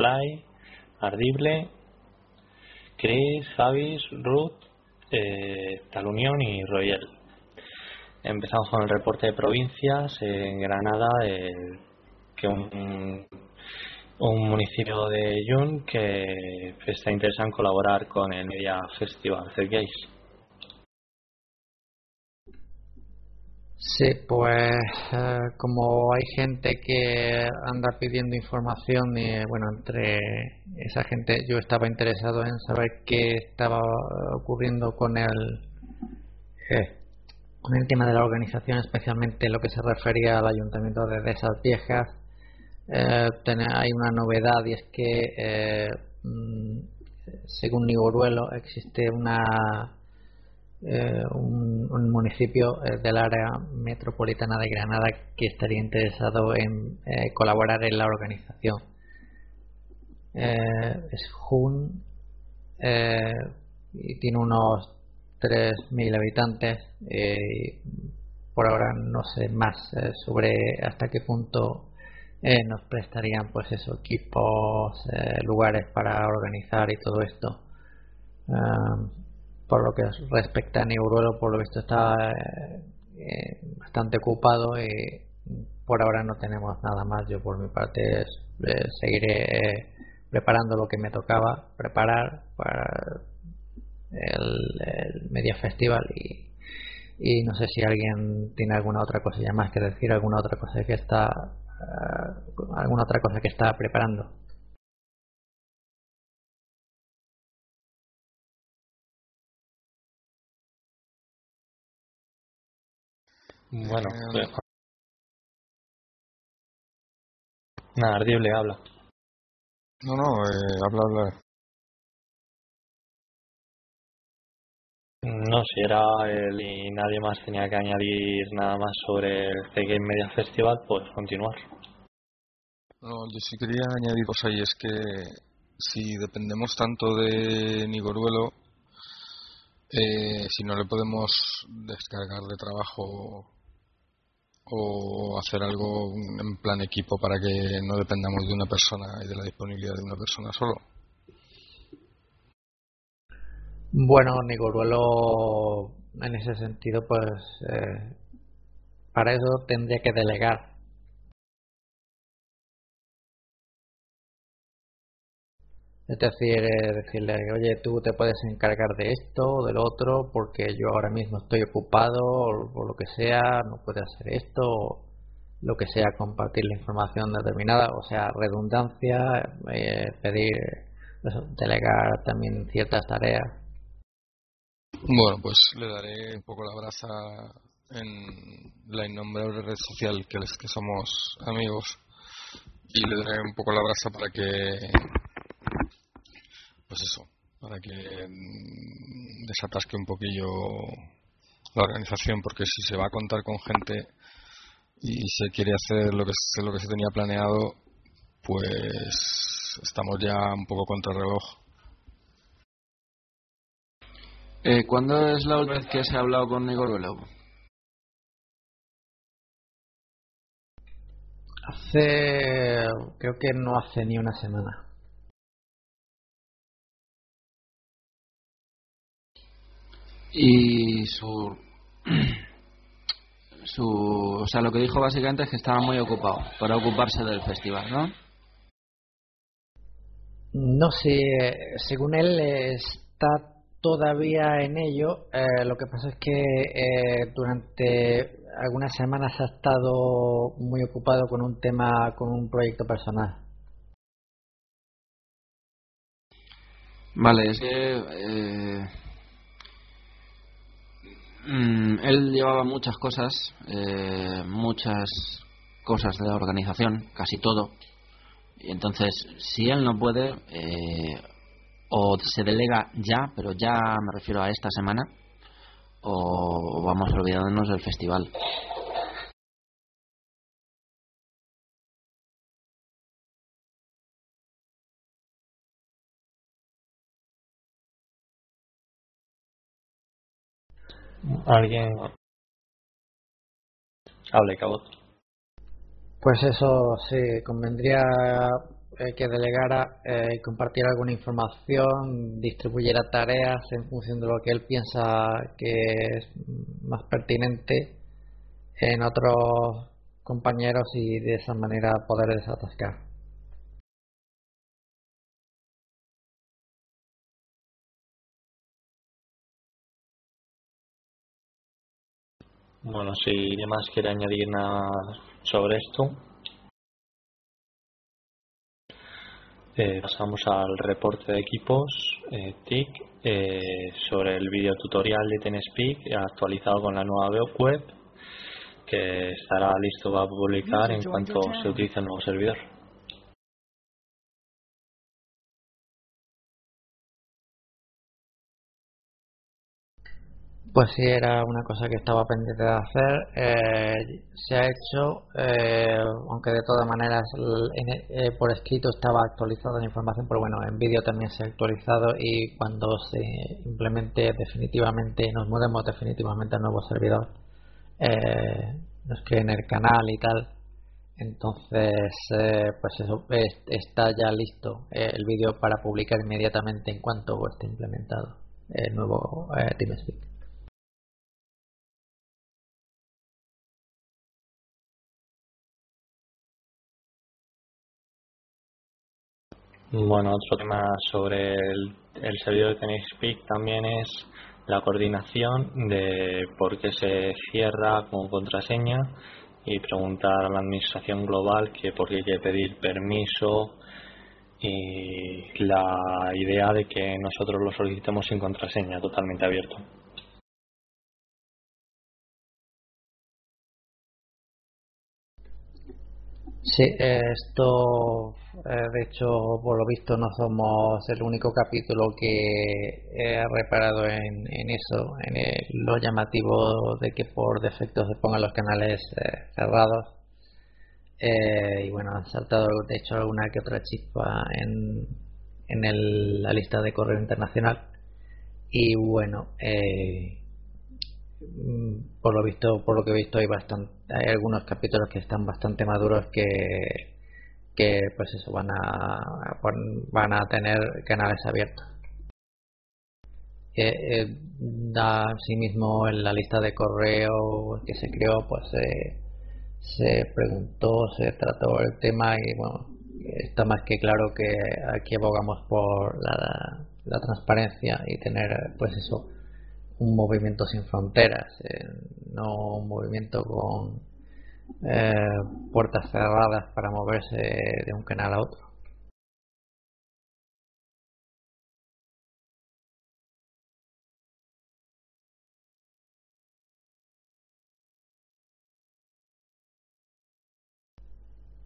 Fly, Ardible, Chris, Avis, Ruth, eh, Talunión y Royal. Empezamos con el reporte de provincias. En Granada, que un, un municipio de Yun que está interesado en colaborar con el Media Festival Gays. Sí, pues eh, como hay gente que anda pidiendo información y bueno, entre esa gente yo estaba interesado en saber qué estaba ocurriendo con el eh, con el tema de la organización, especialmente lo que se refería al ayuntamiento de esas viejas. Eh, hay una novedad y es que mm, según Nigoruelo existe una eh, un, municipio eh, del área metropolitana de Granada que estaría interesado en eh, colaborar en la organización. es Jun y tiene unos 3.000 habitantes. por ahora no sé más sobre hasta qué punto nos prestarían pues eso equipos, lugares para organizar y todo esto por lo que respecta a Neuruelo, por lo visto está eh, eh, bastante ocupado y por ahora no tenemos nada más. Yo por mi parte eh, seguiré preparando lo que me tocaba preparar para el, Media Festival y, no sé si alguien tiene alguna otra cosilla más que decir, alguna otra cosa que está alguna otra cosa que está preparando. Bueno, eh, nada, ardible, habla. No, no, eh, habla, habla. No, si era él y nadie más tenía que añadir nada más sobre el C-Game Media Festival, pues continuar. No, yo sí quería añadir cosa y es que si dependemos tanto de Nigoruelo, eh, si no le podemos descargar de trabajo o hacer algo en plan equipo para que no dependamos de una persona y de la disponibilidad de una persona solo? Bueno, Nicoruelo en ese sentido, pues eh, para eso tendría que delegar Es decir, eh, decirle, oye, tú te puedes encargar de esto o del otro porque yo ahora mismo estoy ocupado o, lo que sea, no puede hacer esto o lo que sea, compartir la información determinada, o sea, redundancia, eh, pedir, delegar también ciertas tareas. Bueno, pues le daré un poco la brasa en la innombrable red social que, que somos amigos y le daré un poco la brasa para que pues eso, para que mm, desatasque un poquillo la organización, porque si se va a contar con gente y se quiere hacer lo que se, lo que se tenía planeado, pues estamos ya un poco contra el reloj. Eh, ¿Cuándo es la última vez que se ha hablado con Igor Hace, creo que no hace ni una semana. Y su, su. O sea, lo que dijo básicamente es que estaba muy ocupado para ocuparse del festival, ¿no? No sé, según él está todavía en ello. Eh, lo que pasa es que eh, durante algunas semanas ha estado muy ocupado con un tema, con un proyecto personal. Vale, es que eh, Mm, él llevaba muchas cosas, eh, muchas cosas de organización, casi todo. Y entonces, si él no puede, eh, o se delega ya, pero ya me refiero a esta semana, o vamos olvidándonos del festival. Alguien. Hable, cabot. Pues eso, sí, convendría eh, que delegara y eh, compartiera alguna información, distribuyera tareas en función de lo que él piensa que es más pertinente en otros compañeros y de esa manera poder desatascar. Bueno, si más quiere añadir nada sobre esto, eh, pasamos al reporte de equipos eh, TIC eh, sobre el video tutorial de TeneSpeak actualizado con la nueva web que estará listo para publicar en cuanto se utilice el nuevo servidor. Pues sí, era una cosa que estaba pendiente de hacer. Eh, se ha hecho, eh, aunque de todas maneras eh, por escrito estaba actualizada la información, pero bueno, en vídeo también se ha actualizado y cuando se implemente definitivamente, nos mudemos definitivamente al nuevo servidor, nos creen el canal y tal. Entonces, pues eso, está ya listo el vídeo para publicar inmediatamente en cuanto esté implementado el nuevo TeamSpeak. Bueno, otro tema sobre el, servidor de TeneSpeak también es la coordinación de por qué se cierra con contraseña y preguntar a la administración global que por qué hay que pedir permiso y la idea de que nosotros lo solicitemos sin contraseña totalmente abierto. Sí, esto de hecho por lo visto no somos el único capítulo que he reparado en, eso, en lo llamativo de que por defecto se pongan los canales eh, cerrados. Eh, y bueno, han saltado de hecho alguna que otra chispa en, en la lista de correo internacional. Y bueno, Mm, por lo visto por lo que he visto hay bastante hay algunos capítulos que están bastante maduros que que pues eso van a van a tener canales abiertos. Eh, eh, asimismo en la lista de correo que se creó pues se preguntó se trató el tema y bueno está más que claro que aquí abogamos por la, la transparencia y tener pues eso un movimiento sin fronteras, eh, no un movimiento con eh, puertas cerradas para moverse de un canal a otro.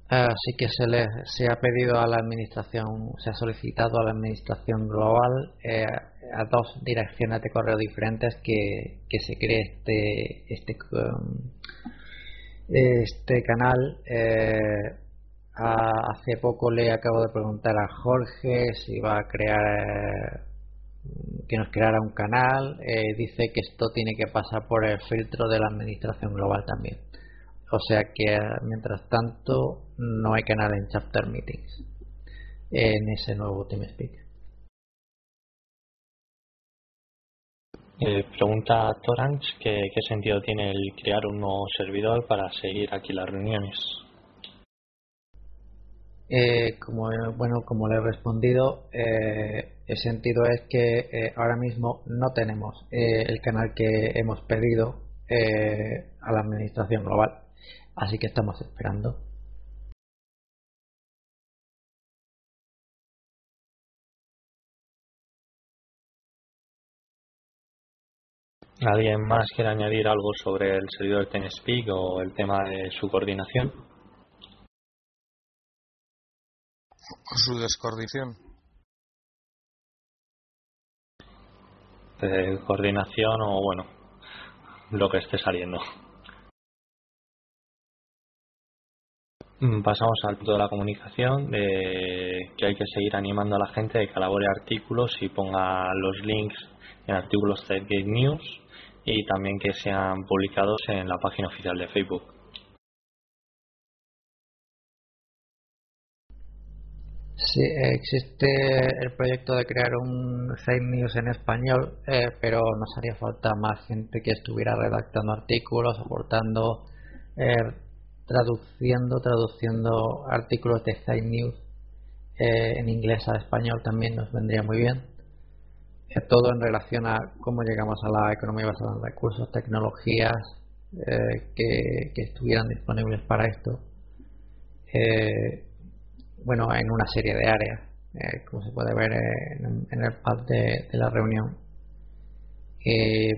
Así que se le se ha pedido a la administración, se ha solicitado a la administración global eh, a dos direcciones de correo diferentes que, se cree este este um, este canal. Eh, hace poco le acabo de preguntar a Jorge si va a crear que nos creara un canal. Eh, dice que esto tiene que pasar por el filtro de la administración global también. O sea que mientras tanto no hay canal en Chapter Meetings en ese nuevo TeamSpeak. Eh, pregunta Toranch que qué sentido tiene el crear un nuevo servidor para seguir aquí las reuniones. Eh, como bueno como le he respondido eh, el sentido es que eh, ahora mismo no tenemos el canal que hemos pedido a la administración global Así que estamos esperando. ¿Alguien más quiere añadir algo sobre el servidor TeneSpeak o el tema de su coordinación? Su descoordinación. De coordinación o bueno, lo que esté saliendo. Pasamos al punto de la comunicación, de que hay que seguir animando a la gente de que elabore artículos y ponga los links en artículos de Gate News y también que sean publicados en la página oficial de Facebook. Sí, existe el proyecto de crear un fake news en español, eh, pero nos haría falta más gente que estuviera redactando artículos, aportando, eh, traduciendo, traduciendo artículos de fake news eh, en inglés a español también nos vendría muy bien. Todo en relación a cómo llegamos a la economía basada en recursos, tecnologías que, que, estuvieran disponibles para esto bueno, en una serie de áreas, eh, como se puede ver en, el pad de, la reunión.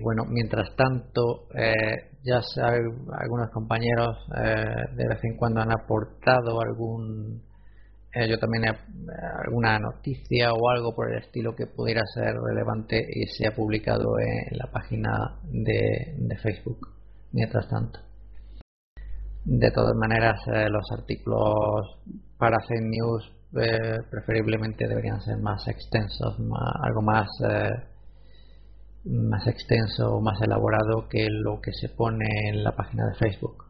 Bueno, mientras tanto, eh, ya saben, algunos compañeros eh, de vez en cuando han aportado algún, yo también alguna noticia o algo por el estilo que pudiera ser relevante y se ha publicado en la página de Facebook. Mientras tanto. De todas maneras, eh, los artículos para hacer news eh, preferiblemente deberían ser más extensos, algo más, eh, más extenso o más elaborado que lo que se pone en la página de Facebook.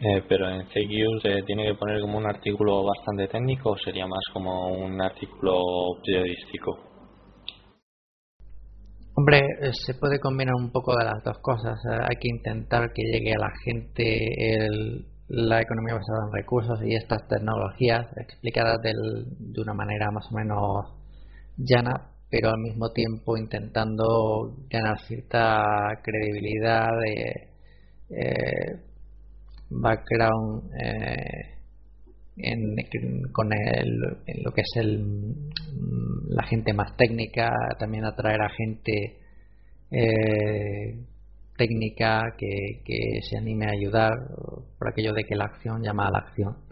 Eh, pero en fake se tiene que poner como un artículo bastante técnico o sería más como un artículo periodístico. Hombre, eh, se puede combinar un poco de las dos cosas. Eh, hay que intentar que llegue a la gente la economía basada en recursos y estas tecnologías explicadas de una manera más o menos llana, pero al mismo tiempo intentando ganar cierta credibilidad de, background eh, en, con el, lo que es el, mm, la gente más técnica, también atraer a gente eh, técnica que, que se anime a ayudar por aquello de que la acción llama a la acción.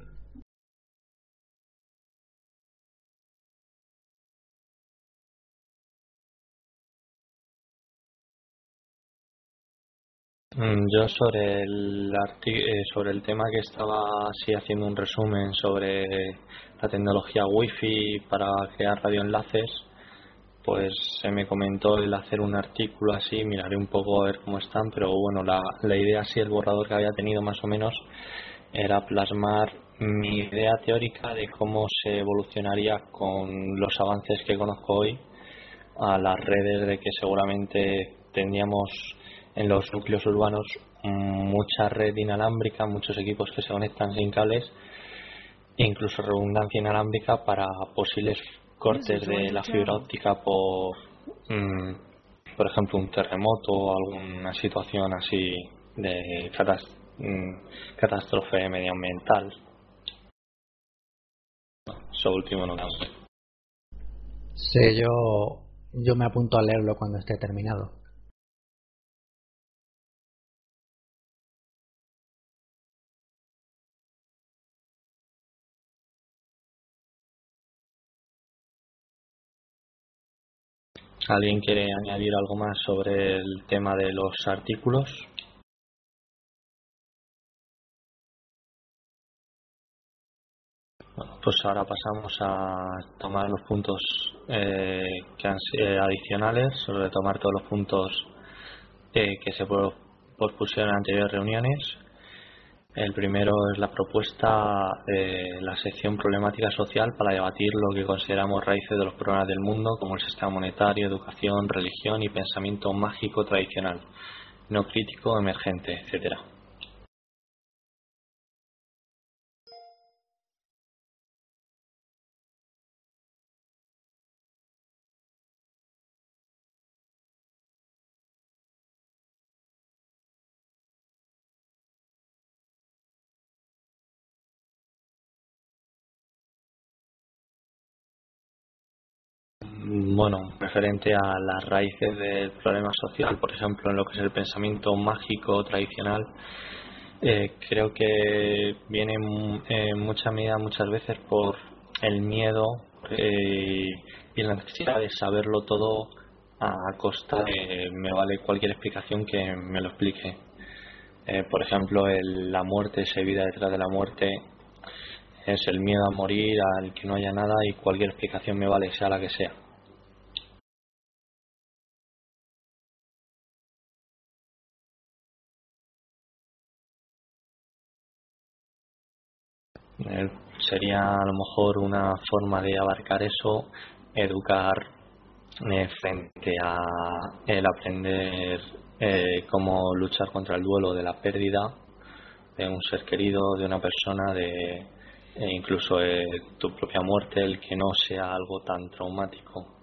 Yo sobre el eh, sobre el tema que estaba así haciendo un resumen sobre la tecnología wifi para crear radioenlaces, pues se me comentó el hacer un artículo así, miraré un poco a ver cómo están, pero bueno, la, la idea así, el borrador que había tenido más o menos era plasmar mi idea teórica de cómo se evolucionaría con los avances que conozco hoy a las redes de que seguramente tendríamos en los núcleos urbanos mucha red inalámbrica, muchos equipos que se conectan sin cables e incluso redundancia inalámbrica para posibles cortes de la fibra óptica por, mm, por ejemplo, un terremoto o alguna situación así de mm, catástrofe medioambiental. Eso último no sé. Sí, yo, yo me apunto a leerlo cuando esté terminado. ¿Alguien quiere añadir algo más sobre el tema de los artículos? pues ahora pasamos a tomar los puntos eh, eh, adicionales, sobre tomar todos los puntos eh, que se pospusieron en anteriores reuniones el primero es la propuesta de la sección problemática social para debatir lo que consideramos raíces de los problemas del mundo, como el sistema monetario, educación, religión y pensamiento mágico tradicional, no crítico, emergente, etcétera. Bueno, referente a las raíces del problema social, por ejemplo, en lo que es el pensamiento mágico tradicional, eh, creo que viene en mucha medida muchas veces por el miedo eh, y la necesidad de saberlo todo a costa de me vale cualquier explicación que me lo explique. Eh, por ejemplo, la muerte, esa vida detrás de la muerte, es el miedo a morir, al que no haya nada y cualquier explicación me vale, sea la que sea. Eh, sería a lo mejor una forma de abarcar eso, educar eh, frente a el aprender eh, cómo luchar contra el duelo de la pérdida de un ser querido, de una persona, de e incluso tu propia muerte, el que no sea algo tan traumático.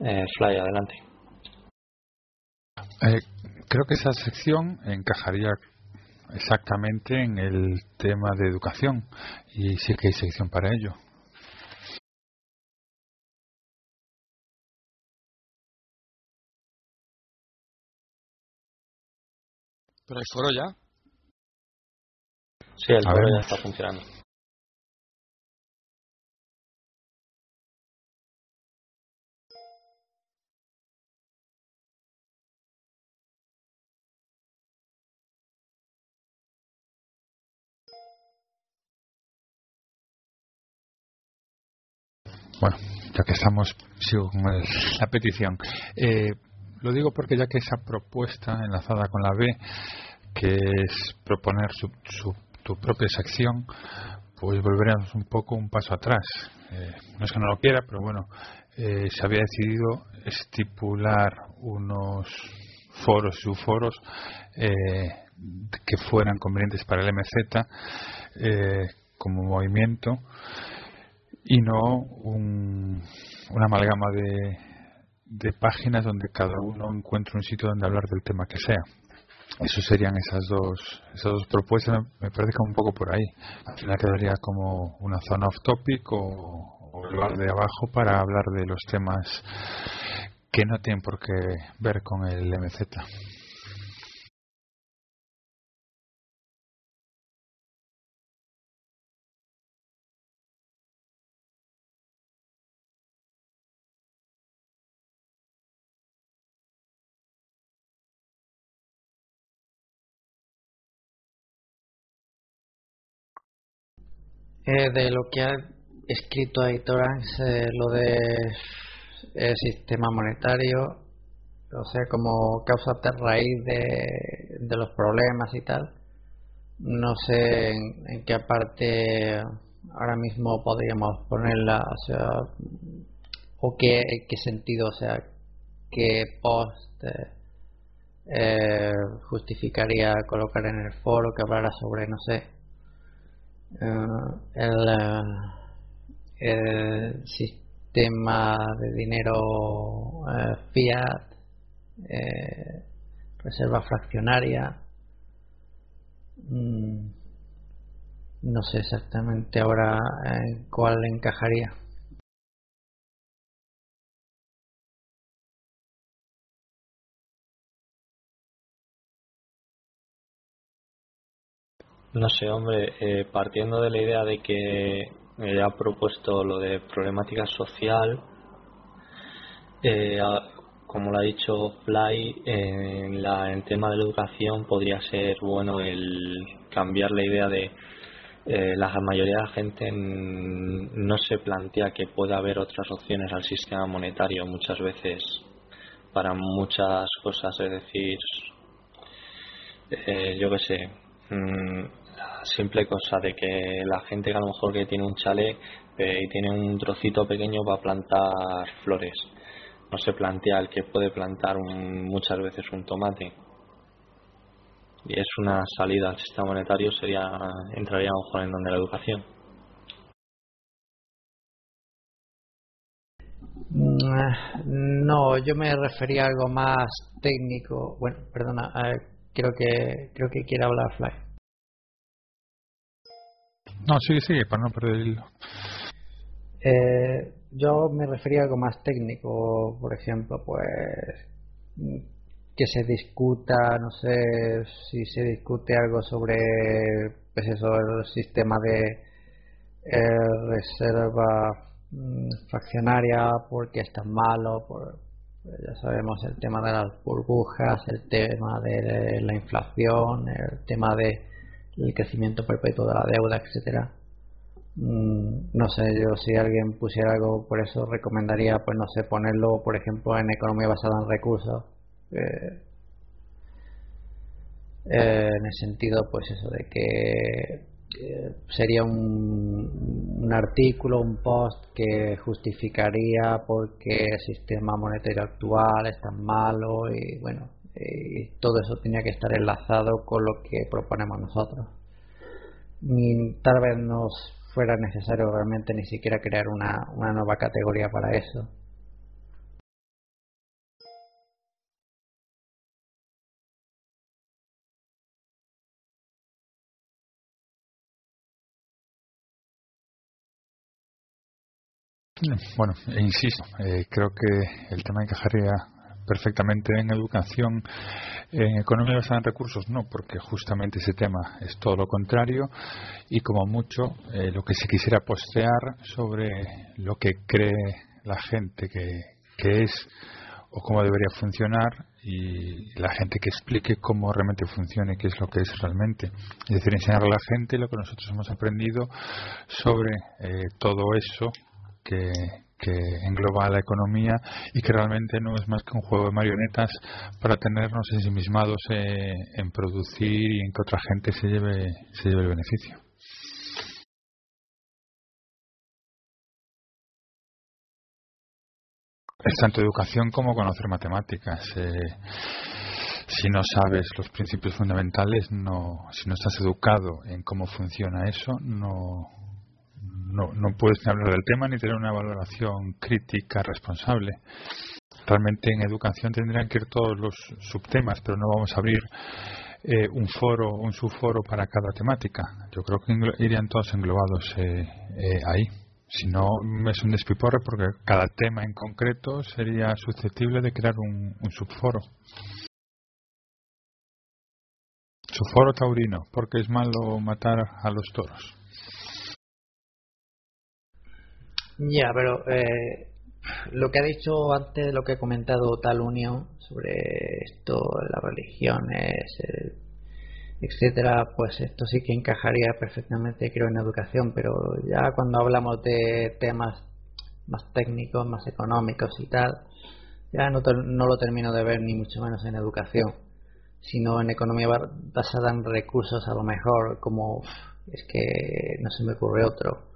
Eh, Fly, adelante. Eh, creo que esa sección encajaría exactamente en el tema de educación y sí que hay sección para ello. ¿Pero el foro ya? Sí, el foro ya está funcionando. Bueno, ya que estamos, sigo con la petición. Eh, lo digo porque ya que esa propuesta enlazada con la B, que es proponer su, tu propia sección, pues volveremos un poco un paso atrás. Eh, no es que no lo quiera, pero bueno, eh, se había decidido estipular unos foros y subforos eh, que fueran convenientes para el MZ como movimiento y no un, una amalgama de, de páginas donde cada uno encuentre un sitio donde hablar del tema que sea. Eso serían esas dos, esas dos propuestas, me parece que un poco por ahí. Al final quedaría como una zona off topic o, o lugar de abajo para hablar de los temas que no tienen por qué ver con el MZ. Eh, de lo que ha escrito Aitor eh, lo de el sistema monetario, o sea, como causa de raíz de, los problemas y tal. No sé en, qué parte ahora mismo podríamos ponerla, o sea, o qué, qué sentido, o sea, qué post eh, justificaría colocar en el foro que hablara sobre, no sé, eh, el, eh, el, sistema de dinero eh, fiat, reserva fraccionaria. Mm, no sé exactamente ahora en cuál encajaría. No sé, hombre, eh, partiendo de la idea de que eh, ha propuesto lo de problemática social, eh, como lo ha dicho Fly, en, la, en tema de la educación podría ser bueno el cambiar la idea de la mayoría de la gente no se plantea que pueda haber otras opciones al sistema monetario muchas veces para muchas cosas, es decir, yo qué sé, mm, simple cosa de que la gente que a lo mejor que tiene un chalet eh, y tiene un trocito pequeño para plantar flores. No se plantea el que puede plantar muchas veces un tomate. Y es una salida al sistema monetario sería entraría a lo mejor en donde la educación. Mm, no yo me refería a algo más técnico. Bueno perdona creo que creo que quiere hablar Fly no, sigue, sigue, para no perder el hilo. Eh, yo me refería a algo más técnico, por ejemplo, pues que se discuta, no sé si se discute algo sobre pues eso, el sistema de eh, reserva mm, fraccionaria, porque es tan malo, por, ya sabemos el tema de las burbujas, el tema de la inflación, el tema de el crecimiento perpetuo de la deuda, etcétera. Mm, no sé, yo si alguien pusiera algo por eso recomendaría, pues no sé, ponerlo, por ejemplo, en economía basada en recursos. Eh, eh, en el sentido, pues eso, de que sería un, un, artículo, un post que justificaría por qué el sistema monetario actual es tan malo y bueno, y todo eso tenía que estar enlazado con lo que proponemos nosotros. Ni, tal vez nos fuera necesario realmente ni siquiera crear una, una nueva categoría para eso. Bueno, insisto, eh, creo que el tema encajaría perfectamente en educación, en economía basada en recursos, no, porque justamente ese tema es todo lo contrario y como mucho eh, lo que se quisiera postear sobre lo que cree la gente que, que es o cómo debería funcionar y la gente que explique cómo realmente funciona y qué es lo que es realmente. Es decir, enseñar a la gente lo que nosotros hemos aprendido sobre eh, todo eso que, engloba la economía y que realmente no es más que un juego de marionetas para tenernos ensimismados eh, en producir y en que otra gente se lleve, se lleve el beneficio. Es tanto educación como conocer matemáticas. Eh, si no sabes los principios fundamentales, no, si no estás educado en cómo funciona eso, no, no, no puedes hablar del tema ni tener una valoración crítica responsable. Realmente en educación tendrían que ir todos los subtemas, pero no vamos a abrir eh, un foro, un subforo para cada temática. Yo creo que irían todos englobados eh, eh, ahí. Si no, es un despiporre porque cada tema en concreto sería susceptible de crear un, un subforo. Subforo taurino, porque es malo matar a los toros. Ya, pero eh, lo que ha dicho antes, lo que ha comentado Tal Unión sobre esto, las religiones, etcétera, pues esto sí que encajaría perfectamente, creo, en educación, pero ya cuando hablamos de temas más técnicos, más económicos y tal, ya no, no lo termino de ver ni mucho menos en educación, sino en economía basada en recursos, a lo mejor, como es que no se me ocurre otro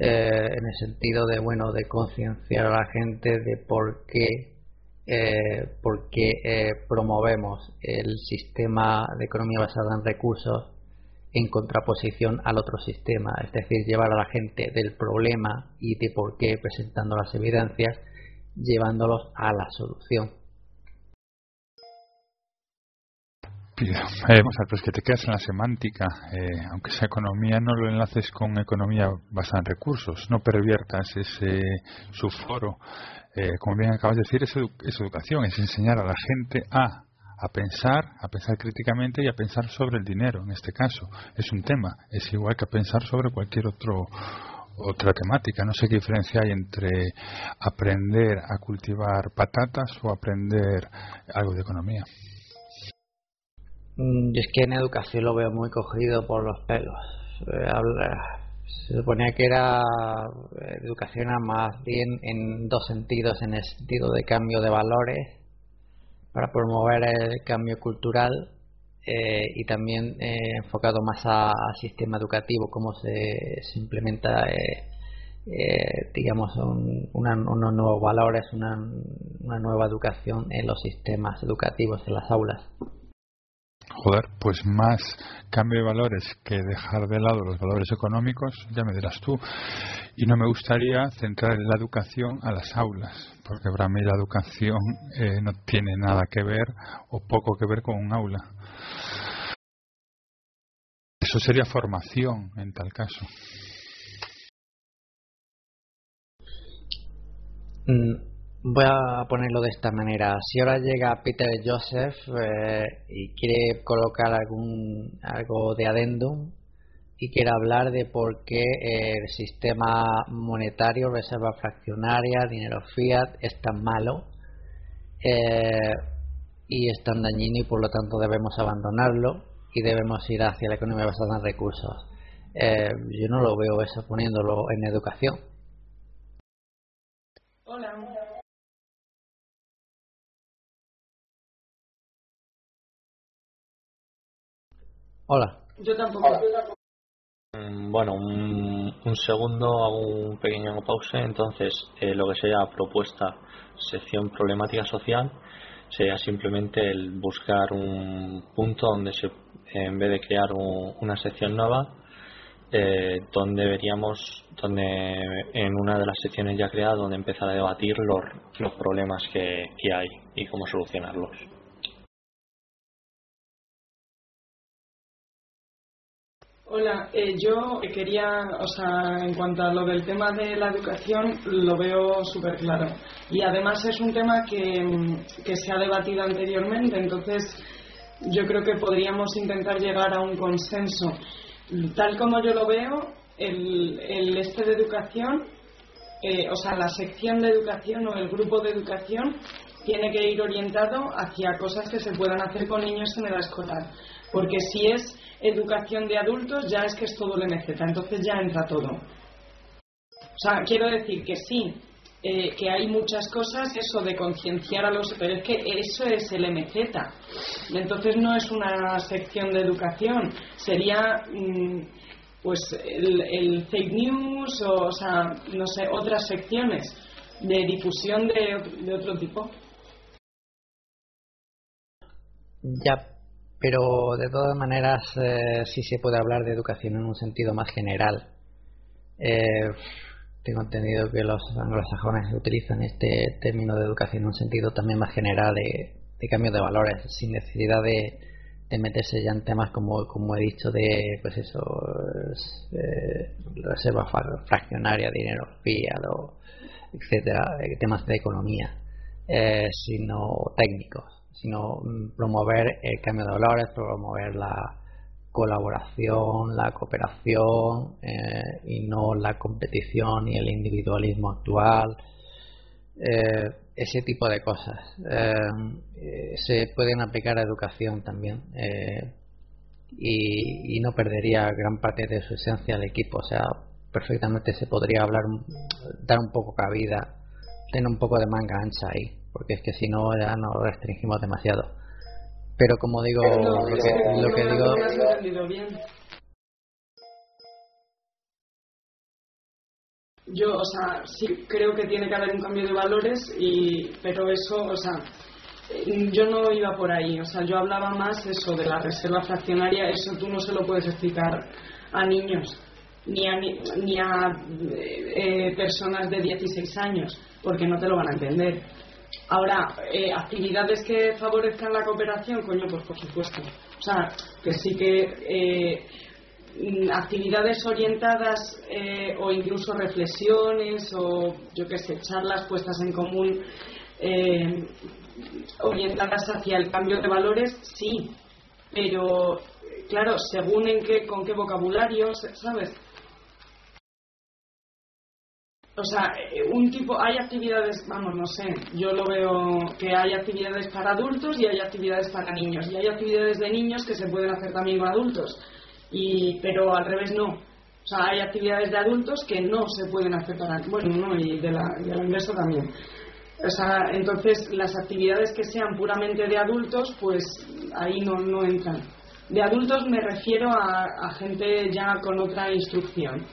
eh, en el sentido de bueno de concienciar a la gente de por qué eh, por eh, promovemos el sistema de economía basada en recursos en contraposición al otro sistema, es decir, llevar a la gente del problema y de por qué presentando las evidencias, llevándolos a la solución. Eh, pues que te quedas en la semántica, eh, aunque sea economía, no lo enlaces con economía basada en recursos, no perviertas ese su foro. Eh, como bien acabas de decir, es, educación, es enseñar a la gente a, a pensar, a pensar críticamente y a pensar sobre el dinero, en este caso. Es un tema, es igual que a pensar sobre cualquier otro otra temática. No sé qué diferencia hay entre aprender a cultivar patatas o aprender algo de economía. Mm, y es que en educación lo veo muy cogido por los pelos. Eh, se suponía que era eh, educación más bien en dos sentidos, en el sentido de cambio de valores para promover el cambio cultural eh, y también enfocado más al sistema educativo, cómo se, implementa, digamos, unos nuevos valores, una nueva educación en los sistemas educativos, en las aulas joder, pues más cambio de valores que dejar de lado los valores económicos, ya me dirás tú. Y no me gustaría centrar la educación a las aulas, porque para mí la educación eh, no tiene nada que ver o poco que ver con un aula. Eso sería formación en tal caso. Mm, Voy a ponerlo de esta manera. Si ahora llega Peter Joseph eh, y quiere colocar algún algo de adendum y quiere hablar de por qué el sistema monetario, reserva fraccionaria, dinero fiat es tan malo eh, y es tan dañino y por lo tanto debemos abandonarlo y debemos ir hacia la economía basada en recursos. eh, yo no lo veo eso poniéndolo en educación. Hola. Hola. Yo tampoco. Mm, Bueno, un, un segundo, hago un pequeño pause. Entonces, eh, lo que sería propuesta sección problemática social sería simplemente el buscar un punto donde se, en vez de crear un- una sección nueva, eh, donde veríamos, donde en una de las secciones ya creadas, donde empezar a debatir los, los problemas que, que hay y cómo solucionarlos. Hola, eh, yo quería, o sea, en cuanto a lo del tema de la educación, lo veo súper claro. Y además es un tema que, mm, que se ha debatido anteriormente, entonces yo creo que podríamos intentar llegar a un consenso. Tal como yo lo veo, el, el este de educación, eh, o sea, la sección de educación o el grupo de educación tiene que ir orientado hacia cosas que se puedan hacer con niños en edad escolar. Porque si es educación de adultos, ya es que es todo el MZ, entonces ya entra todo. O sea, quiero decir que sí, eh, que hay muchas cosas, eso de concienciar a los. Pero es que eso es el MZ. Entonces no es una sección de educación, sería. mm, pues el, el fake news o, o sea, no sé, otras secciones de difusión de, de otro tipo. Ya, pero de todas maneras eh, sí se puede hablar de educación en un sentido más general. Eh, tengo entendido que los anglosajones utilizan este término de educación en un sentido también más general de, de cambio de valores, sin necesidad de, meterse ya en temas como, como he dicho de pues eso es, eh, reserva fra- fraccionaria, dinero fiat etcétera, de temas de economía, eh, sino técnicos, sino mm, promover el cambio de valores, promover la colaboración, la cooperación eh, y no la competición y el individualismo actual eh, ese tipo de cosas. Eh, eh, se pueden aplicar a educación también eh, y, y no perdería gran parte de su esencia el equipo. O sea perfectamente se podría hablar dar un poco cabida tener un poco de manga ancha ahí porque es que si no ya nos restringimos demasiado pero como digo lo que, lo digo. Yo, o sea, sí creo que tiene que haber un cambio de valores, y, pero eso, o sea, eh, yo no iba por ahí. O sea, yo hablaba más eso de la reserva fraccionaria. Eso tú no se lo puedes explicar a niños ni a, ni, ni a eh, personas de 16 años, porque no te lo van a entender. Ahora, eh, actividades que favorezcan la cooperación, coño, pues por supuesto. O sea, que sí que eh, mm, actividades orientadas eh, o incluso reflexiones o yo qué sé, charlas puestas en común eh, orientadas hacia el cambio de valores, sí. Pero, claro, según en qué, con qué vocabulario, ¿sabes? O sea, eh, un tipo, hay actividades, vamos, no sé, yo lo veo que hay actividades para adultos y hay actividades para niños. Y hay actividades de niños que se pueden hacer también con adultos. Y, pero al revés no. O sea, hay actividades de adultos que no se pueden hacer para, bueno, no, y de la, de la inversa también. O sea, entonces las actividades que sean puramente de adultos, pues ahí no, no entran. De adultos me refiero a, a gente ya con otra instrucción.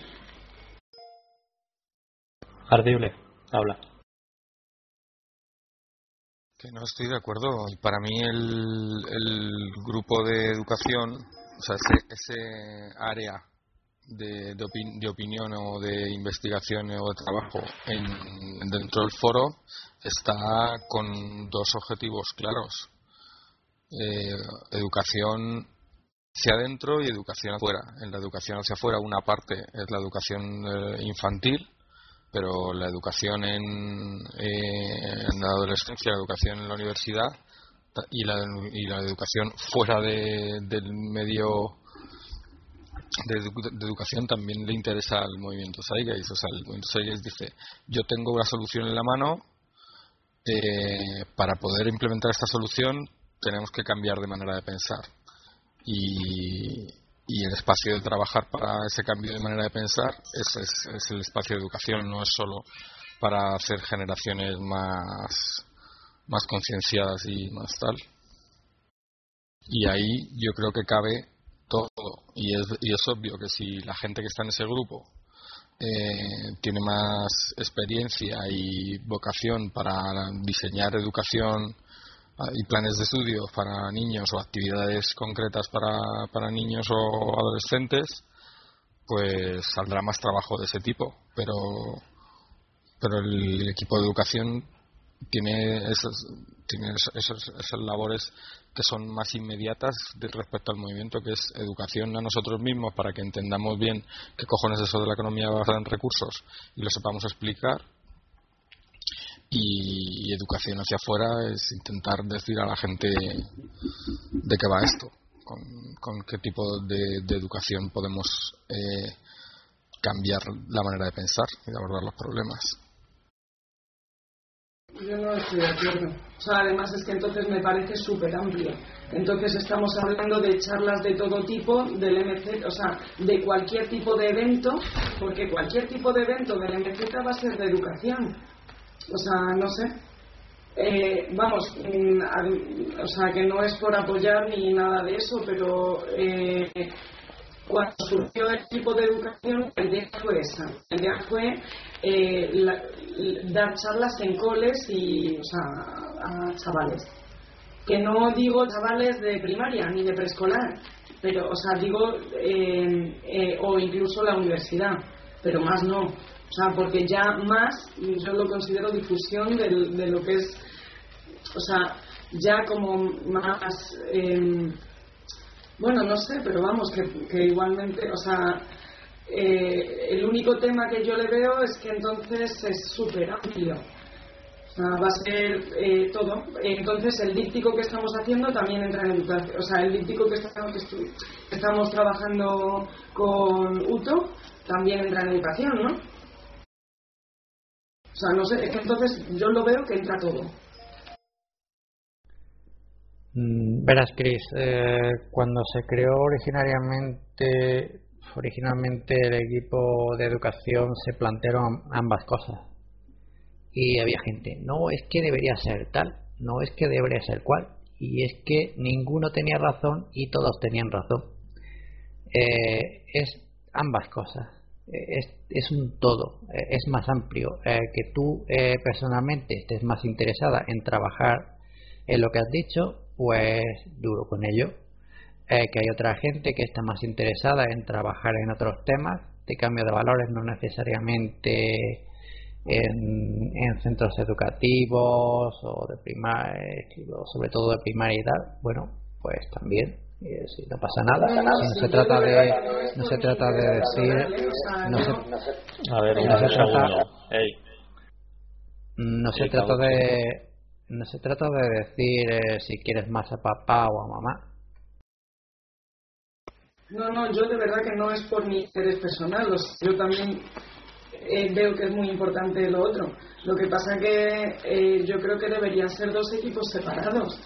Ardible, habla. Que no estoy de acuerdo. Para mí el, grupo de educación, o sea, ese, área de, de, de opinión o de investigación o de trabajo en, dentro del foro está con dos objetivos claros. Eh, educación hacia adentro y educación afuera. En la educación hacia afuera una parte es la educación eh, infantil, pero la educación en, eh, en la adolescencia, la educación en la universidad y la, y la educación fuera de- del medio de, de educación también le interesa al movimiento Zeitgeist. O sea, el movimiento Zeitgeist dice, yo tengo una solución en la mano, eh, para poder implementar esta solución tenemos que cambiar de manera de pensar. Y, y el espacio de trabajar para ese cambio de manera de pensar es, es, el espacio de educación, no es solo para hacer generaciones más, más concienciadas y más tal. Y ahí yo creo que cabe todo. Y es, y es obvio que si la gente que está en ese grupo eh, tiene más experiencia y vocación para diseñar educación y planes de estudio para niños o actividades concretas para, para niños o adolescentes, pues saldrá más trabajo de ese tipo. Pero, pero el equipo de educación tiene esas, tiene esas, esas labores que son más inmediatas respecto al movimiento, que es educación a nosotros mismos para que entendamos bien qué cojones es eso de la economía basada en recursos y lo sepamos explicar. Y, educación hacia afuera es intentar decir a la gente de qué va esto, con, qué tipo de, educación podemos eh, cambiar la manera de pensar y de abordar los problemas. Yo no estoy de acuerdo. O sea, además es que entonces me parece súper amplio. Entonces estamos hablando de charlas de todo tipo, del MZ, o sea, de cualquier tipo de evento, porque cualquier tipo de evento del MZ va a ser de educación. O sea, no sé. Eh, vamos, mm, o sea, que no es por apoyar ni nada de eso, pero eh, cuando surgió el tipo de educación, el día fue esa. El día fue eh, dar charlas en coles y, o sea, a chavales. Que no digo chavales de primaria ni de preescolar, pero, o sea, digo, eh, eh, o incluso la universidad, pero más no. O sea, porque ya más, yo lo considero difusión de, lo que es, o sea, ya como más. Eh, bueno, no sé, pero vamos, que, igualmente, o sea, eh, el único tema que yo le veo es que entonces es súper amplio. O sea, va a ser eh, todo. Entonces, el díptico que estamos haciendo también entra en educación. O sea, el díptico que estamos, que estamos trabajando con UTO también entra en educación, ¿no? O sea, no sé, es que entonces yo lo veo que entra todo. Mm, verás, Chris, eh, cuando se creó originariamente, originalmente el equipo de educación se plantearon ambas cosas. Y había gente, no es que debería ser tal, no es que debería ser cual, y es que ninguno tenía razón y todos tenían razón. Eh, es ambas cosas, es, un todo, es más amplio. Eh, que tú personalmente estés más interesada en trabajar en lo que has dicho pues duro con ello. Eh, que hay otra gente que está más interesada en trabajar en otros temas de cambio de valores, no necesariamente en, centros educativos o de primaria, sobre todo de primaria y tal. Bueno, pues también si no pasa nada no, se trata de no se trata de decir no se, a ver no se trata no se trata de no se trata de decir eh, si quieres más a papá o a mamá. No, no, yo de verdad que no es por mi interés personal. Yo también eh, veo que es muy importante lo otro. Lo que pasa que eh, yo creo que deberían ser dos equipos separados.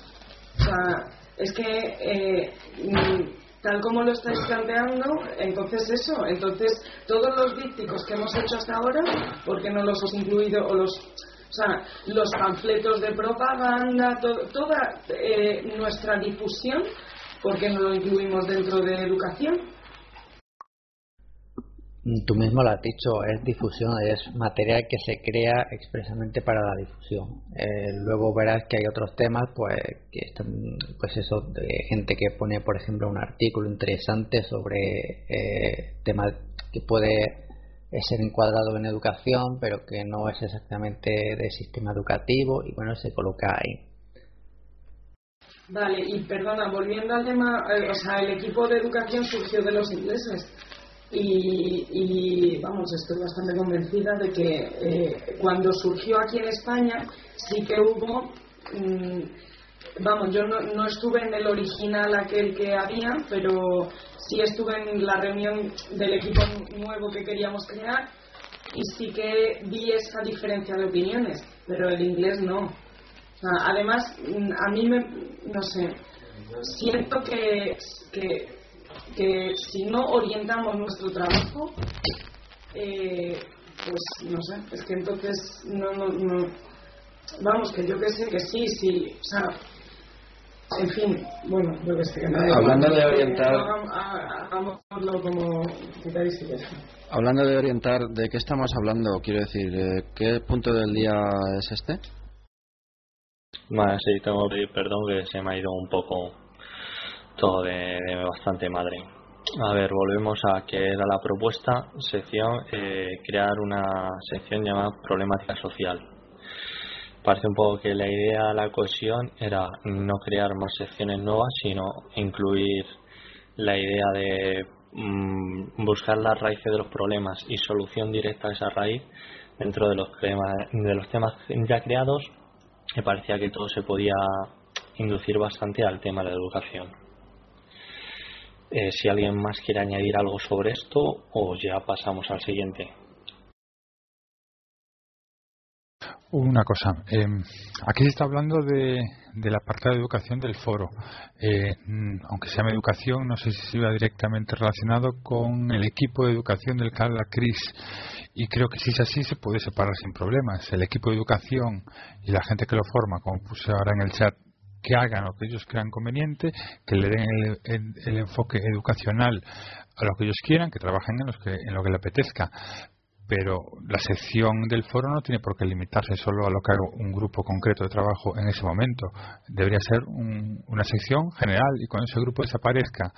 O sea, es que mm, tal como lo estáis planteando, entonces eso, entonces todos los dípticos que hemos hecho hasta ahora, ¿por qué no los hemos incluido o los o sea, los panfletos de propaganda, toda eh, nuestra difusión, ¿por qué no lo incluimos dentro de educación? Tú mismo lo has dicho, es difusión, es material que se crea expresamente para la difusión. Eh, luego verás que hay otros temas, pues que están, pues eso, de gente que pone, por ejemplo, un artículo interesante sobre eh, temas que puede es ser encuadrado en educación, pero que no es exactamente de sistema educativo y bueno, se coloca ahí. Vale, y perdona, volviendo al tema, eh, o sea, el equipo de educación surgió de los ingleses y, vamos, estoy bastante convencida de que eh, cuando surgió aquí en España sí que hubo... Mm, vamos, yo no, no, estuve en el original aquel que había, pero sí estuve en la reunión del equipo nuevo que queríamos crear y sí que vi esa diferencia de opiniones, pero el inglés no. además, a mí me, no sé, siento que, que que si no orientamos nuestro trabajo, eh, pues no sé, es que entonces no, no, no, vamos, que yo que sé que sí, sí, o sea, en fin, bueno, yo que sé que nadie Hablando de orientar- hagámoslo como. Hablando de orientar, ¿de qué estamos hablando? Quiero decir, eh, ¿qué punto del día es este? Vale, sí, tengo que pedir perdón que se me ha ido un poco todo de, bastante madre. A ver, volvemos a que era la propuesta, sección, eh, crear una sección llamada problemática social. Parece un poco que la idea de la cohesión era no crear más secciones nuevas, sino incluir la idea de mm, buscar las raíces de los problemas y solución directa a esa raíz dentro de los, temas, de los temas ya creados me parecía que todo se podía inducir bastante al tema de la educación. Eh, si alguien más quiere añadir algo sobre esto o ya pasamos al siguiente. Una cosa, eh, aquí se está hablando de, del apartado de educación del foro. Eh, mm, aunque se llame educación, no sé si se iba directamente relacionado con el equipo de educación del habla Cris. Y creo que si es así, se puede separar sin problemas. El equipo de educación y la gente que lo forma, como puse ahora en el chat, que hagan lo que ellos crean conveniente, que le den el, enfoque educacional a lo que ellos quieran, que trabajen en, los que, en lo que le apetezca pero la sección del foro no tiene por qué limitarse solo a lo que haga un grupo concreto de trabajo en ese momento. Debería ser un- una sección general y cuando ese grupo desaparezca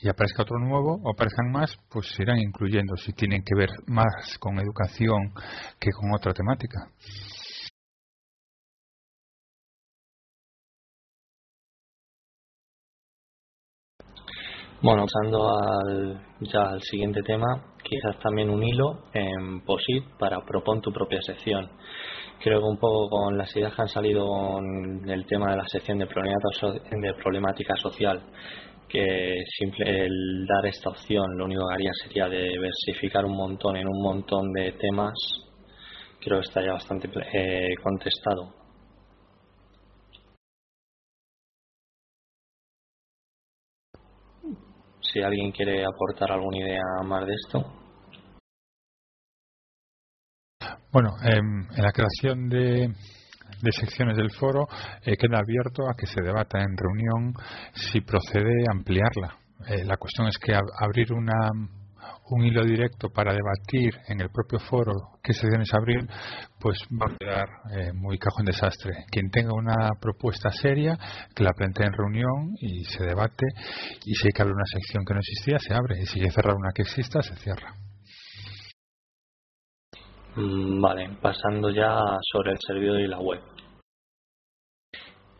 y aparezca otro nuevo o aparezcan más, pues se irán incluyendo si tienen que ver más con educación que con otra temática. Bueno, pasando al, ya al siguiente tema, quizás también un hilo en POSIT para propon tu propia sección. Creo que un poco con las ideas que han salido con el tema de la sección de problemática, social, que simple, el dar esta opción lo único que haría sería diversificar un montón en un montón de temas, creo que está ya bastante eh, contestado. Si alguien quiere aportar alguna idea más de esto. Bueno, em, en la creación de, secciones del foro eh, queda abierto a que se debata en reunión si procede ampliarla. Eh, la cuestión es que ab- abrir una, un hilo directo para debatir en el propio foro qué secciones abrir, pues va a quedar eh, muy cajón desastre. Quien tenga una propuesta seria, que la plantee en reunión y se debate, y si hay que abrir una sección que no existía, se abre, y si hay que cerrar una que exista, se cierra. Mm, Vale, pasando ya sobre el servidor y la web.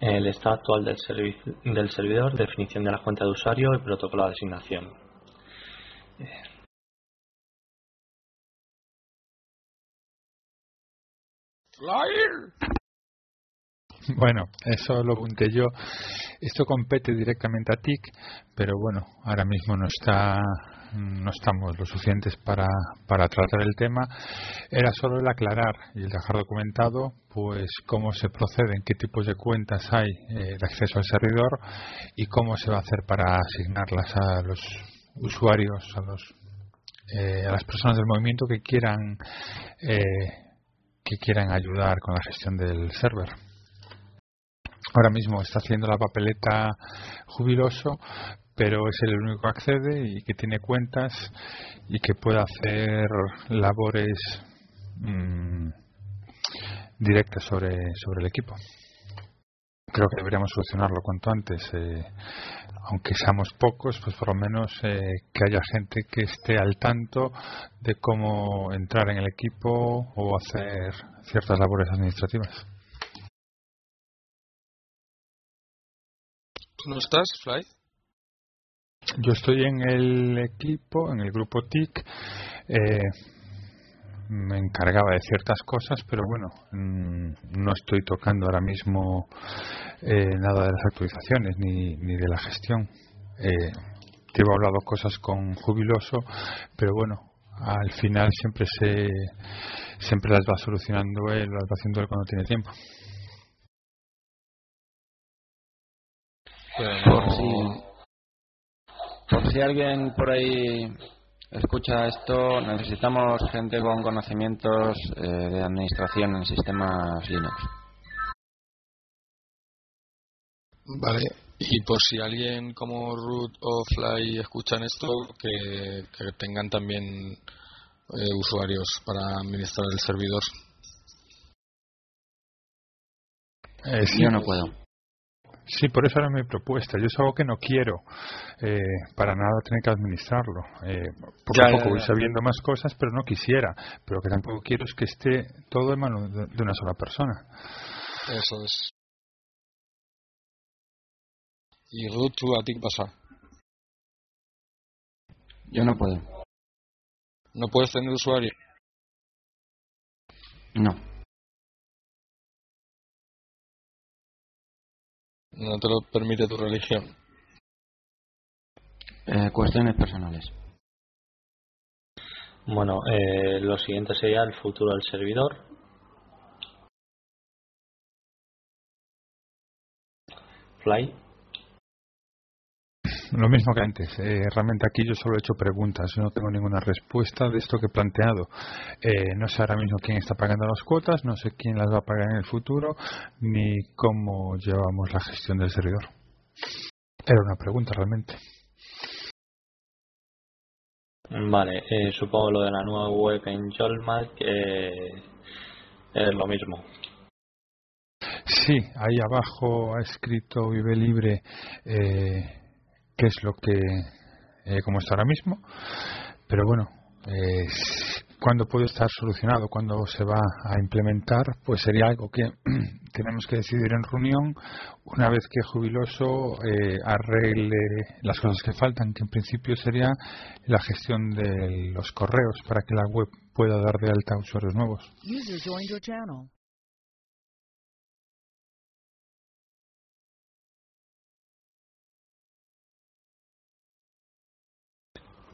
El estado actual del, servi- del servidor, definición de la cuenta de usuario y protocolo de asignación. Bueno, eso lo apunté yo. Esto compete directamente a TIC, pero bueno, ahora mismo no está no estamos lo suficientes para, para tratar el tema. Era solo el aclarar y el dejar documentado pues cómo se procede, en qué tipos de cuentas hay eh, de acceso al servidor y cómo se va a hacer para asignarlas a los usuarios, a los eh, a las personas del movimiento que quieran eh, que quieran ayudar con la gestión del server ahora mismo está haciendo la papeleta jubiloso, pero es el único que accede y que tiene cuentas y que puede hacer labores mm, directas sobre, sobre el equipo. Creo que deberíamos solucionarlo cuanto antes. eh, aunque seamos pocos, pues por lo menos eh, que haya gente que esté al tanto de cómo entrar en el equipo o hacer ciertas labores administrativas. ¿Tú no estás, Fly? Yo estoy en el equipo, en el grupo TIC. eh, me encargaba de ciertas cosas, pero bueno, mm, no estoy tocando ahora mismo eh, nada de las actualizaciones ni, ni de la gestión. Eh, llevo hablado cosas con Jubiloso, pero bueno, al final siempre se siempre las va solucionando él, las va haciendo él cuando tiene tiempo. Pero Por si, por si alguien por ahí escucha esto, necesitamos gente con conocimientos eh, de administración en sistemas Linux. Vale, y por si alguien como root o fly escuchan esto, que, que tengan también eh, usuarios para administrar el servidor. Eh, Yo no puedo. Sí, por eso era mi propuesta. Yo es algo que no quiero eh, para nada tener que administrarlo. Eh, poco a poco voy sabiendo más cosas, pero no quisiera. Pero lo que tampoco quiero es que esté todo en manos de, de una sola persona. Eso es. ¿Y Ruth, tú a ti qué pasa? Yo no puedo. ¿No puedes tener usuario? No. No te lo permite tu religión. Eh, cuestiones personales. Bueno, eh, lo siguiente sería el futuro del servidor. Fly. Lo mismo que antes. Eh, realmente aquí yo solo he hecho preguntas. No tengo ninguna respuesta de esto que he planteado. Eh, no sé ahora mismo quién está pagando las cuotas, no sé quién las va a pagar en el futuro, ni cómo llevamos la gestión del servidor. Era una pregunta realmente. Vale, eh, supongo lo de la nueva web en Jolmark eh, es lo mismo. Sí, ahí abajo ha escrito Vive Libre eh, qué es lo que, eh, como está ahora mismo, pero bueno, eh, cuando puede estar solucionado, cuando se va a implementar, pues sería algo que tenemos que decidir en reunión una vez que Jubiloso eh, arregle las cosas que faltan, que en principio sería la gestión de los correos para que la web pueda dar de alta a usuarios nuevos.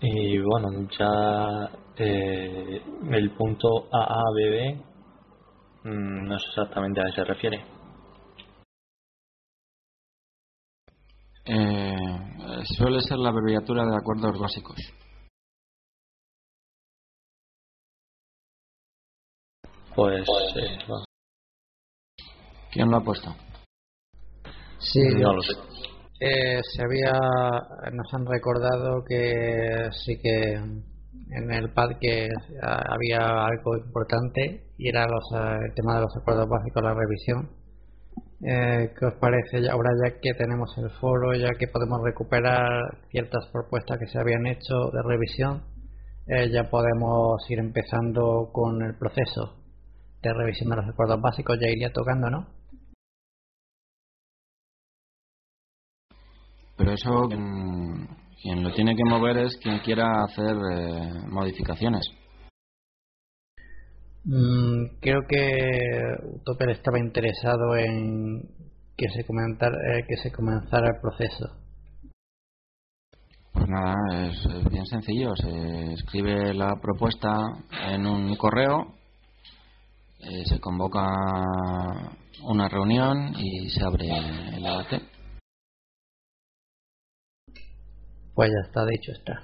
Y bueno, ya eh, el punto AABB mm, no sé exactamente a qué se refiere. Eh, suele ser la abreviatura de acuerdos básicos. Pues, eh, bueno, ¿Quién lo ha puesto? Sí, no lo sé. Eh, se había, nos han recordado que sí que en el pad que ah, había algo importante y era los, el tema de los acuerdos básicos, la revisión. Eh, ¿Qué os parece ahora ya que tenemos el foro, ya que podemos recuperar ciertas propuestas que se habían hecho de revisión? eh, ya podemos ir empezando con el proceso de revisión de los acuerdos básicos, ya iría tocando, ¿no? Pero eso quien, quien lo tiene que mover es quien quiera hacer eh, modificaciones. Mm, creo que Utopia estaba interesado en que se comenzara, eh, que se comenzara el proceso. Pues nada, es, es bien sencillo. Se escribe la propuesta en un correo, eh, se convoca una reunión y se abre el debate. Pues ya está, dicho está.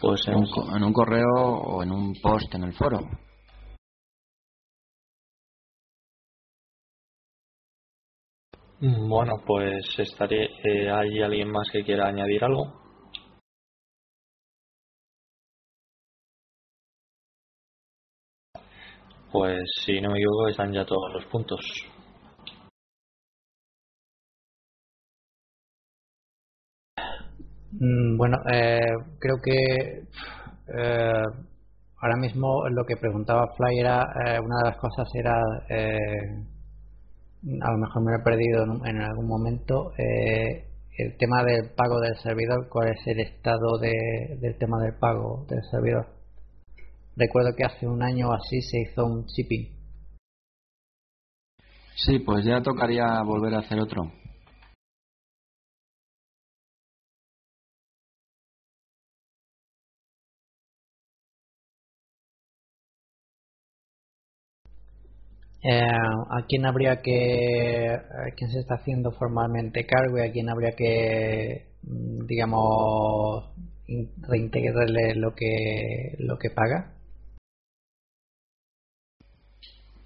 Pues En un, co- en un correo o en un post en el foro. Mm, bueno, pues estaré. eh, ¿Hay alguien más que quiera añadir algo? Pues si no me equivoco, están ya todos los puntos. Bueno, eh, creo que eh, ahora mismo lo que preguntaba Fly era, eh, una de las cosas era, eh, a lo mejor me lo he perdido en algún momento, eh, el tema del pago del servidor, cuál es el estado de- del tema del pago del servidor. Recuerdo que hace un año o así se hizo un shipping. Sí, pues ya tocaría volver a hacer otro. Eh, a quién habría que a quién se está haciendo formalmente cargo y a quién habría que mm, digamos reintegrarle lo que lo que paga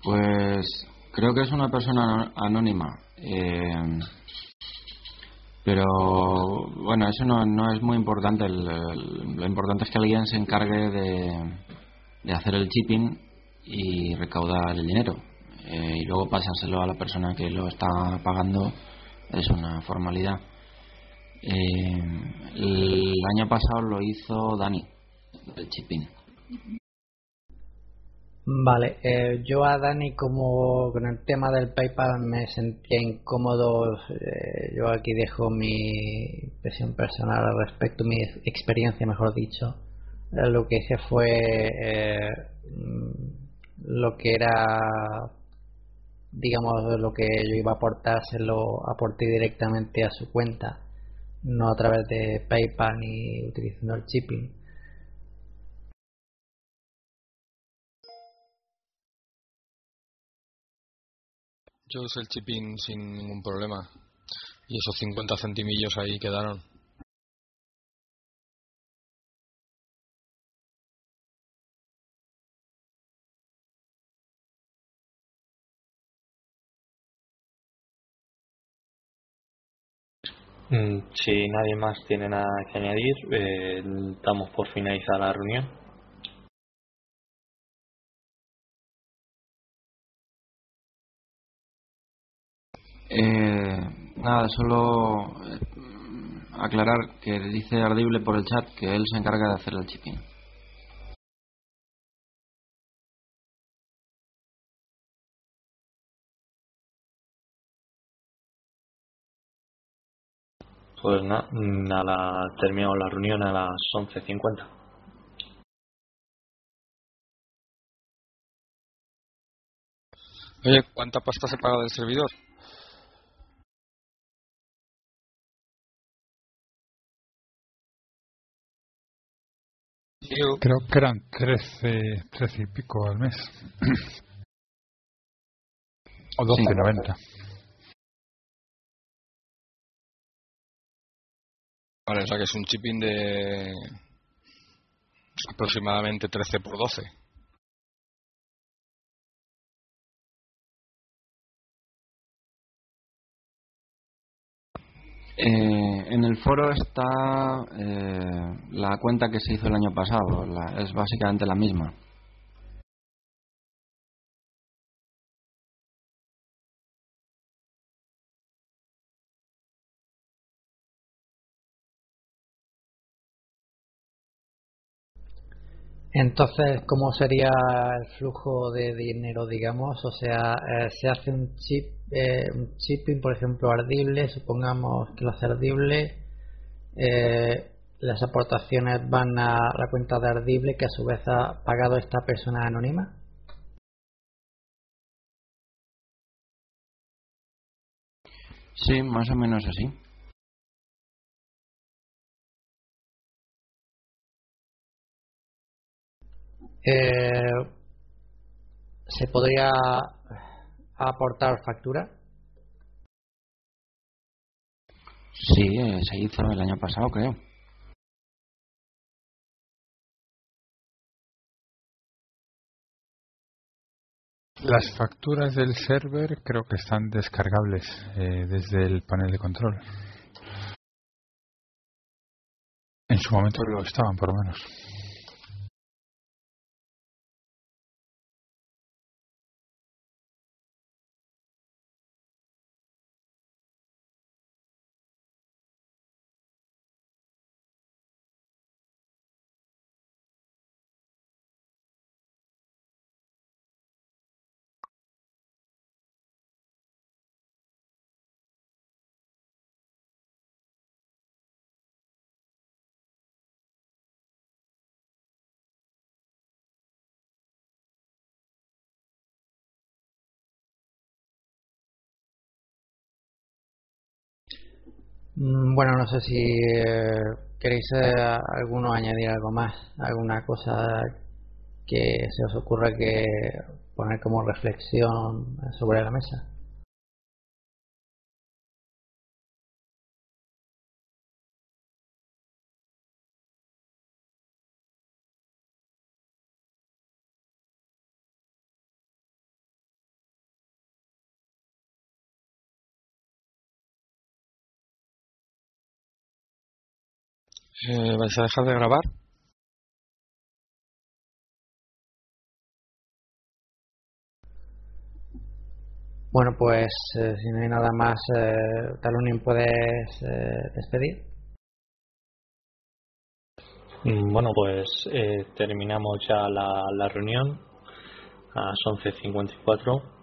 pues creo que es una persona anónima. Eh, pero bueno eso no, no es muy importante. Lo importante es que alguien se encargue de, de hacer el chipping y recaudar el dinero eh, y luego pasárselo a la persona que lo está pagando es una formalidad. Eh, el año pasado lo hizo Dani, el chipín. Vale, eh, yo a Dani como con el tema del PayPal me sentía incómodo. yo aquí dejo mi impresión personal al respecto, mi experiencia, mejor dicho. lo que hice fue mm, lo que era digamos, lo que yo iba a aportar se lo aporté directamente a su cuenta, no a través de PayPal ni utilizando el chipping. Yo usé el chipping sin ningún problema. Y esos 50 centimillos ahí quedaron. Si nadie más tiene nada que añadir, eh, damos por finalizada la reunión. Eh, nada, solo eh, aclarar que dice Ardible por el chat que él se encarga de hacer el chipping. Pues nada, la, terminamos la reunión a las 11.50. Oye, ¿cuánta pasta se paga del servidor? Creo que eran 13, 13 y pico al mes. o 12.90. Vale, o sea que es un chipping de aproximadamente 13 por 12. Eh, en el foro está eh, la cuenta que se hizo el año pasado, es básicamente la misma. Entonces, ¿cómo sería el flujo de dinero, digamos? O sea, eh, se hace un chip, eh, un chipping, por ejemplo, ardible, supongamos que lo hace ardible, eh, las aportaciones van a la cuenta de ardible que a su vez ha pagado esta persona anónima. Sí, más o menos así. Eh, ¿Se podría aportar factura? Sí, eh, se hizo el año pasado, creo. Las facturas del server creo que están descargables eh, desde el panel de control. En su momento lo estaban, por lo menos. Bueno, no sé si eh, queréis eh, alguno añadir algo más, alguna cosa que se os ocurre que poner como reflexión sobre la mesa. Eh, ¿Vais a dejar de grabar? Bueno, pues eh, si no hay nada más, eh, Talunin, ¿puedes eh, despedir? Mm, Bueno, pues eh, terminamos ya la, la reunión a las 11.54